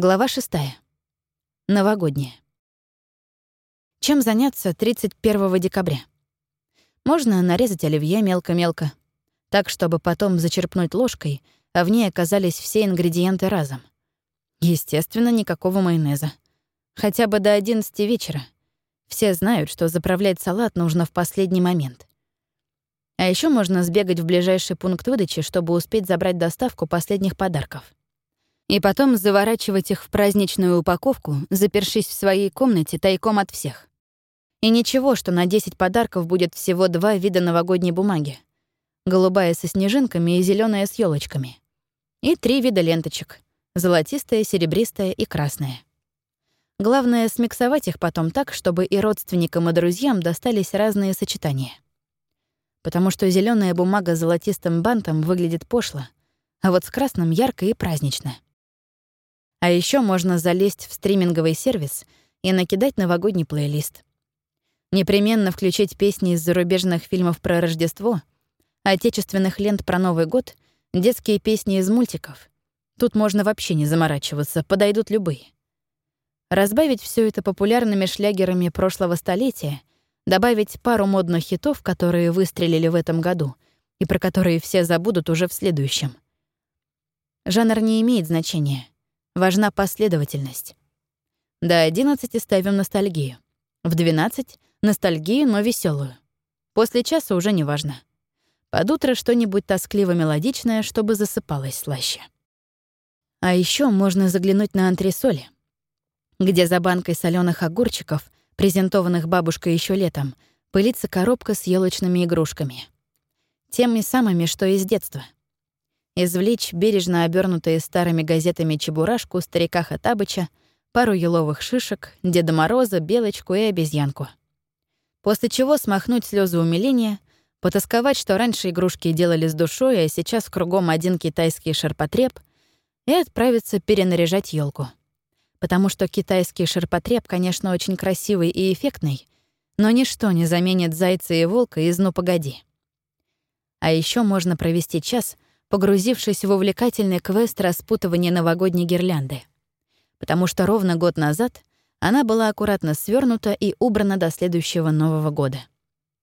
Глава шестая. Новогодняя. Чем заняться 31 декабря? Можно нарезать оливье мелко-мелко, так, чтобы потом зачерпнуть ложкой, а в ней оказались все ингредиенты разом. Естественно, никакого майонеза. Хотя бы до 11 вечера. Все знают, что заправлять салат нужно в последний момент. А еще можно сбегать в ближайший пункт выдачи, чтобы успеть забрать доставку последних подарков и потом заворачивать их в праздничную упаковку, запершись в своей комнате тайком от всех. И ничего, что на 10 подарков будет всего два вида новогодней бумаги. Голубая со снежинками и зеленая с елочками. И три вида ленточек — золотистая, серебристая и красная. Главное — смиксовать их потом так, чтобы и родственникам, и друзьям достались разные сочетания. Потому что зеленая бумага с золотистым бантом выглядит пошло, а вот с красным — ярко и празднично. А еще можно залезть в стриминговый сервис и накидать новогодний плейлист. Непременно включить песни из зарубежных фильмов про Рождество, отечественных лент про Новый год, детские песни из мультиков. Тут можно вообще не заморачиваться, подойдут любые. Разбавить все это популярными шлягерами прошлого столетия, добавить пару модных хитов, которые выстрелили в этом году и про которые все забудут уже в следующем. Жанр не имеет значения — Важна последовательность. До 11 ставим ностальгию. В 12 — ностальгию, но веселую. После часа уже не важно. Под утро что-нибудь тоскливо-мелодичное, чтобы засыпалось слаще. А еще можно заглянуть на антресоли, где за банкой соленых огурчиков, презентованных бабушкой еще летом, пылится коробка с елочными игрушками. Теми самыми, что из детства — извлечь бережно обернутые старыми газетами чебурашку старика Хатабыча, пару еловых шишек, Деда Мороза, Белочку и обезьянку. После чего смахнуть слезы умиления, потасковать, что раньше игрушки делали с душой, а сейчас кругом один китайский ширпотреб, и отправиться перенаряжать елку. Потому что китайский ширпотреб, конечно, очень красивый и эффектный, но ничто не заменит зайца и волка из «Ну, погоди». А еще можно провести час — погрузившись в увлекательный квест распутывания новогодней гирлянды. Потому что ровно год назад она была аккуратно свернута и убрана до следующего Нового года.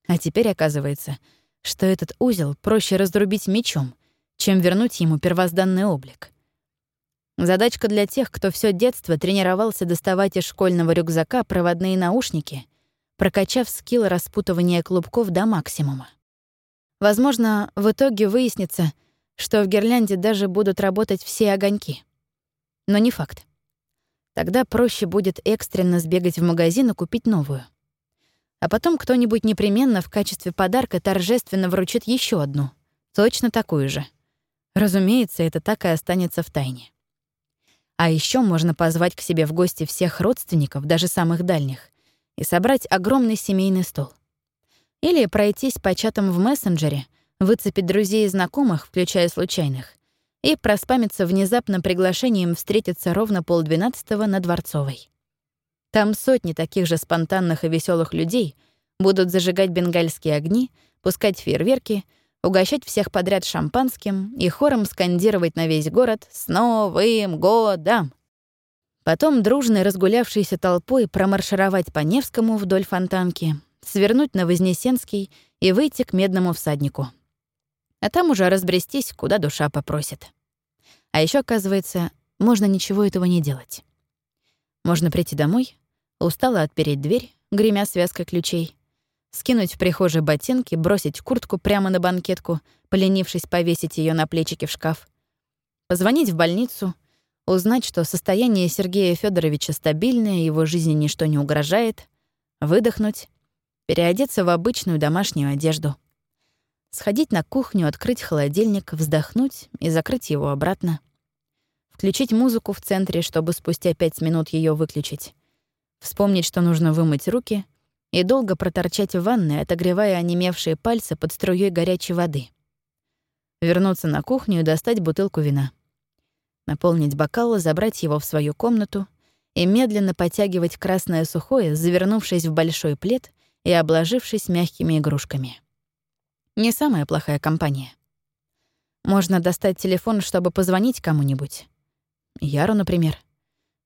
А теперь оказывается, что этот узел проще разрубить мечом, чем вернуть ему первозданный облик. Задачка для тех, кто все детство тренировался доставать из школьного рюкзака проводные наушники, прокачав скилл распутывания клубков до максимума. Возможно, в итоге выяснится — что в гирлянде даже будут работать все огоньки. Но не факт. Тогда проще будет экстренно сбегать в магазин и купить новую. А потом кто-нибудь непременно в качестве подарка торжественно вручит еще одну, точно такую же. Разумеется, это так и останется в тайне. А еще можно позвать к себе в гости всех родственников, даже самых дальних, и собрать огромный семейный стол. Или пройтись по чатам в мессенджере — выцепить друзей и знакомых, включая случайных, и проспамиться внезапно приглашением встретиться ровно полдвенадцатого на Дворцовой. Там сотни таких же спонтанных и веселых людей будут зажигать бенгальские огни, пускать фейерверки, угощать всех подряд шампанским и хором скандировать на весь город «С Новым годом!». Потом дружной разгулявшейся толпой промаршировать по Невскому вдоль фонтанки, свернуть на Вознесенский и выйти к Медному всаднику а там уже разбрестись, куда душа попросит. А еще оказывается, можно ничего этого не делать. Можно прийти домой, устало отпереть дверь, гремя связкой ключей, скинуть в прихожей ботинки, бросить куртку прямо на банкетку, поленившись повесить ее на плечики в шкаф, позвонить в больницу, узнать, что состояние Сергея Федоровича стабильное, его жизни ничто не угрожает, выдохнуть, переодеться в обычную домашнюю одежду — Сходить на кухню, открыть холодильник, вздохнуть и закрыть его обратно. Включить музыку в центре, чтобы спустя пять минут ее выключить. Вспомнить, что нужно вымыть руки и долго проторчать в ванной, отогревая онемевшие пальцы под струей горячей воды. Вернуться на кухню и достать бутылку вина. Наполнить бокал, забрать его в свою комнату и медленно потягивать красное сухое, завернувшись в большой плед и обложившись мягкими игрушками. Не самая плохая компания. Можно достать телефон, чтобы позвонить кому-нибудь. Яру, например.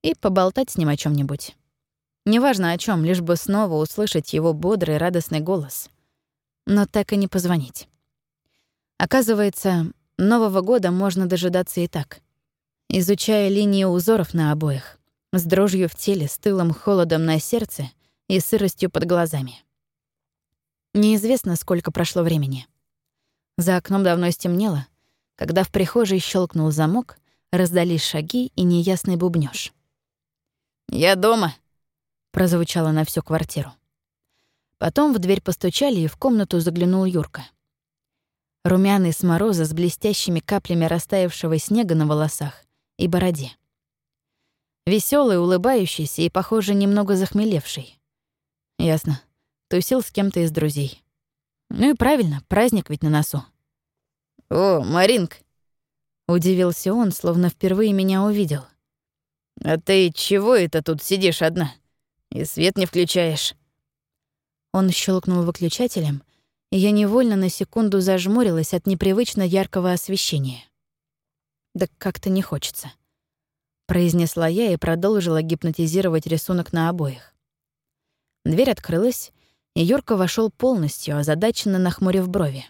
и поболтать с ним о чем нибудь Неважно о чем, лишь бы снова услышать его бодрый, радостный голос. Но так и не позвонить. Оказывается, Нового года можно дожидаться и так. Изучая линии узоров на обоях, с дрожью в теле, с тылым холодом на сердце и сыростью под глазами. Неизвестно, сколько прошло времени. За окном давно стемнело, когда в прихожей щелкнул замок, раздались шаги и неясный бубнёж. «Я дома!» — прозвучало на всю квартиру. Потом в дверь постучали, и в комнату заглянул Юрка. Румяный с мороза с блестящими каплями растаявшего снега на волосах и бороде. Веселый, улыбающийся и, похоже, немного захмелевший. Ясно. Тусил с кем-то из друзей. Ну и правильно, праздник ведь на носу. «О, Маринк!» Удивился он, словно впервые меня увидел. «А ты чего это тут сидишь одна? И свет не включаешь?» Он щелкнул выключателем, и я невольно на секунду зажмурилась от непривычно яркого освещения. «Да как-то не хочется», — произнесла я и продолжила гипнотизировать рисунок на обоих. Дверь открылась, и Юрка вошел полностью, озадаченно нахмурив брови.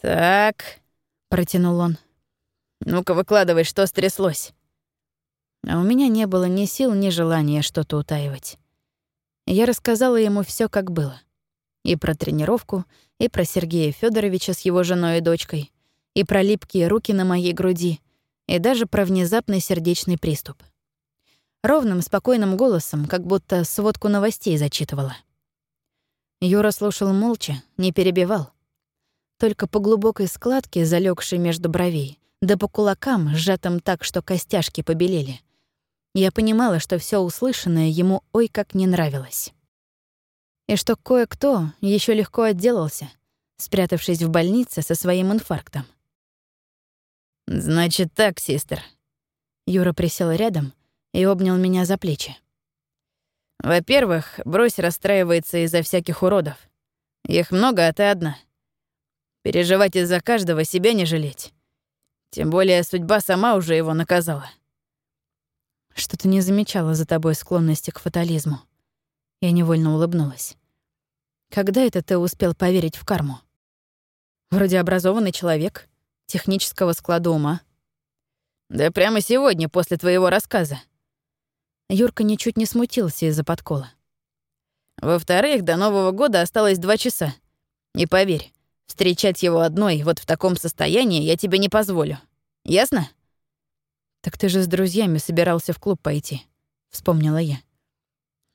«Так», — протянул он, — «ну-ка выкладывай, что стряслось». А у меня не было ни сил, ни желания что-то утаивать. Я рассказала ему все, как было. И про тренировку, и про Сергея Федоровича с его женой и дочкой, и про липкие руки на моей груди, и даже про внезапный сердечный приступ. Ровным, спокойным голосом, как будто сводку новостей зачитывала. Юра слушал молча, не перебивал. Только по глубокой складке, залегшей между бровей, да по кулакам, сжатым так, что костяшки побелели, я понимала, что все услышанное ему ой как не нравилось. И что кое-кто еще легко отделался, спрятавшись в больнице со своим инфарктом. «Значит так, сестер». Юра присел рядом и обнял меня за плечи. «Во-первых, брось расстраивается из-за всяких уродов. Их много, а ты одна. Переживать из-за каждого себя не жалеть. Тем более судьба сама уже его наказала. Что-то не замечала за тобой склонности к фатализму. Я невольно улыбнулась. Когда это ты успел поверить в карму? Вроде образованный человек, технического склада ума. Да прямо сегодня, после твоего рассказа. Юрка ничуть не смутился из-за подкола. Во-вторых, до Нового года осталось два часа. И поверь, встречать его одной вот в таком состоянии я тебе не позволю. Ясно? «Так ты же с друзьями собирался в клуб пойти», — вспомнила я.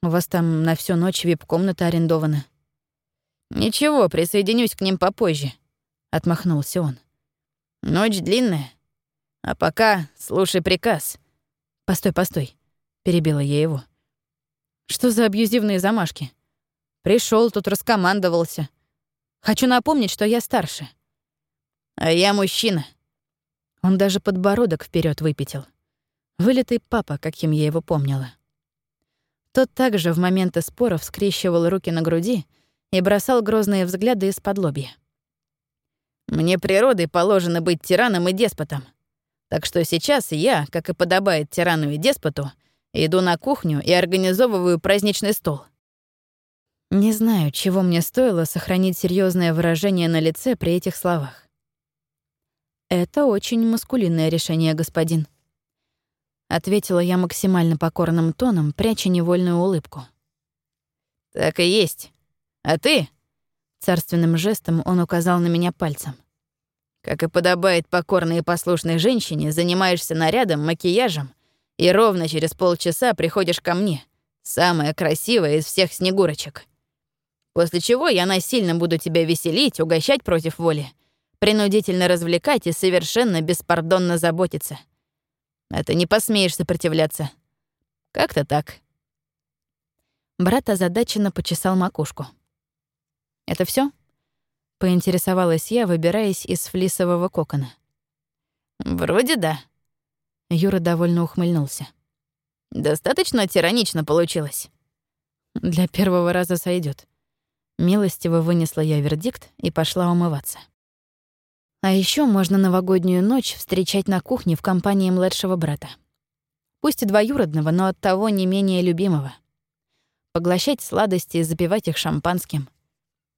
«У вас там на всю ночь вип-комната арендована». «Ничего, присоединюсь к ним попозже», — отмахнулся он. «Ночь длинная. А пока слушай приказ». «Постой, постой», — перебила я его. «Что за абьюзивные замашки? Пришел тут раскомандовался. Хочу напомнить, что я старше». «А я мужчина», он даже подбородок вперед выпятил. Вылитый папа, каким я его помнила. Тот также в моменты споров скрещивал руки на груди и бросал грозные взгляды из-под лобья. «Мне природой положено быть тираном и деспотом. Так что сейчас я, как и подобает тирану и деспоту, иду на кухню и организовываю праздничный стол». Не знаю, чего мне стоило сохранить серьезное выражение на лице при этих словах. «Это очень маскулинное решение, господин», — ответила я максимально покорным тоном, пряча невольную улыбку. «Так и есть. А ты?» Царственным жестом он указал на меня пальцем. «Как и подобает покорной и послушной женщине, занимаешься нарядом, макияжем и ровно через полчаса приходишь ко мне, самая красивая из всех снегурочек. После чего я насильно буду тебя веселить, угощать против воли принудительно развлекать и совершенно беспардонно заботиться. А ты не посмеешь сопротивляться. Как-то так. Брат озадаченно почесал макушку. «Это все? поинтересовалась я, выбираясь из флисового кокона. «Вроде да». Юра довольно ухмыльнулся. «Достаточно тиранично получилось». «Для первого раза сойдет. Милостиво вынесла я вердикт и пошла умываться. А еще можно новогоднюю ночь встречать на кухне в компании младшего брата. Пусть и двоюродного, но оттого не менее любимого. Поглощать сладости и запивать их шампанским.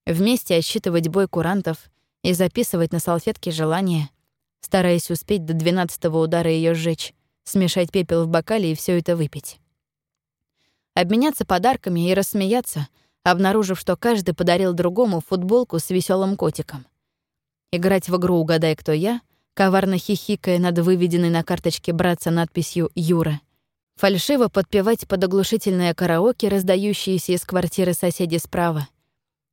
Вместе отсчитывать бой курантов и записывать на салфетке желания, стараясь успеть до двенадцатого удара ее сжечь, смешать пепел в бокале и все это выпить. Обменяться подарками и рассмеяться, обнаружив, что каждый подарил другому футболку с веселым котиком. Играть в игру «Угадай, кто я», коварно хихикая над выведенной на карточке братца надписью «Юра», фальшиво подпевать под оглушительное караоке, раздающиеся из квартиры соседей справа,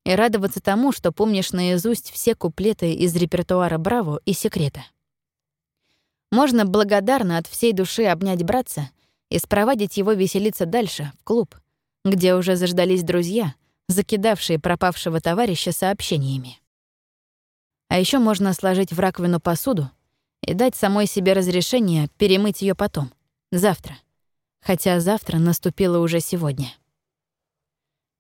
и радоваться тому, что помнишь наизусть все куплеты из репертуара «Браво» и «Секрета». Можно благодарно от всей души обнять братца и спровадить его веселиться дальше, в клуб, где уже заждались друзья, закидавшие пропавшего товарища сообщениями. А еще можно сложить в раковину посуду и дать самой себе разрешение перемыть ее потом, завтра. Хотя завтра наступило уже сегодня.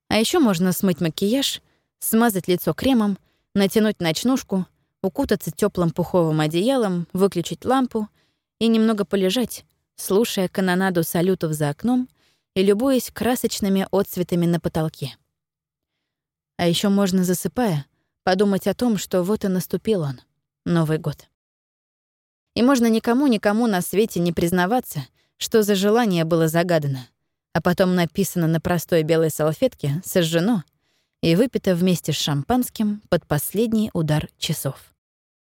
А еще можно смыть макияж, смазать лицо кремом, натянуть ночнушку, укутаться теплым пуховым одеялом, выключить лампу и немного полежать, слушая канонаду салютов за окном и любуясь красочными отцветами на потолке. А еще можно, засыпая, подумать о том, что вот и наступил он, Новый год. И можно никому-никому на свете не признаваться, что за желание было загадано, а потом написано на простой белой салфетке «сожжено» и выпито вместе с шампанским под последний удар часов.